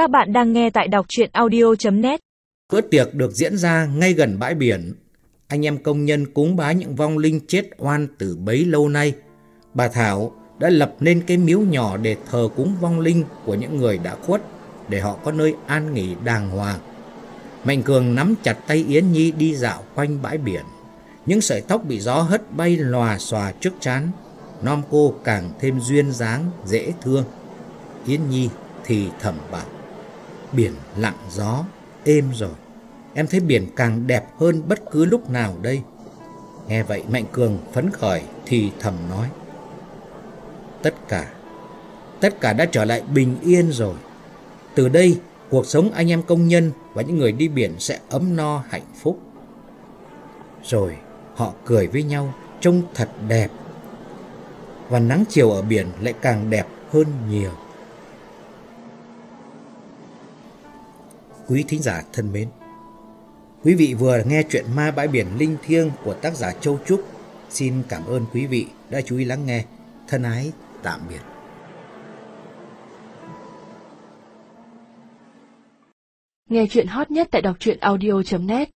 Các bạn đang nghe tại đọc chuyện audio.net Bữa tiệc được diễn ra ngay gần bãi biển. Anh em công nhân cúng bái những vong linh chết oan từ bấy lâu nay. Bà Thảo đã lập nên cái miếu nhỏ để thờ cúng vong linh của những người đã khuất, để họ có nơi an nghỉ đàng hoàng. Mạnh Cường nắm chặt tay Yến Nhi đi dạo quanh bãi biển. Những sợi tóc bị gió hất bay lòa xòa trước chán. Nom cô càng thêm duyên dáng, dễ thương. Yến Nhi thì thầm bảo. Biển lặng gió, êm rồi. Em thấy biển càng đẹp hơn bất cứ lúc nào đây. Nghe vậy Mạnh Cường phấn khởi thì thầm nói. Tất cả, tất cả đã trở lại bình yên rồi. Từ đây, cuộc sống anh em công nhân và những người đi biển sẽ ấm no hạnh phúc. Rồi họ cười với nhau trông thật đẹp. Và nắng chiều ở biển lại càng đẹp hơn nhiều. Quý thính giả thân mến, quý vị vừa nghe chuyện ma bãi biển linh thiêng của tác giả Châu Trúc. Xin cảm ơn quý vị đã chú ý lắng nghe. Thân ái, tạm biệt. Nghe chuyện hot nhất tại đọc truyện audio.net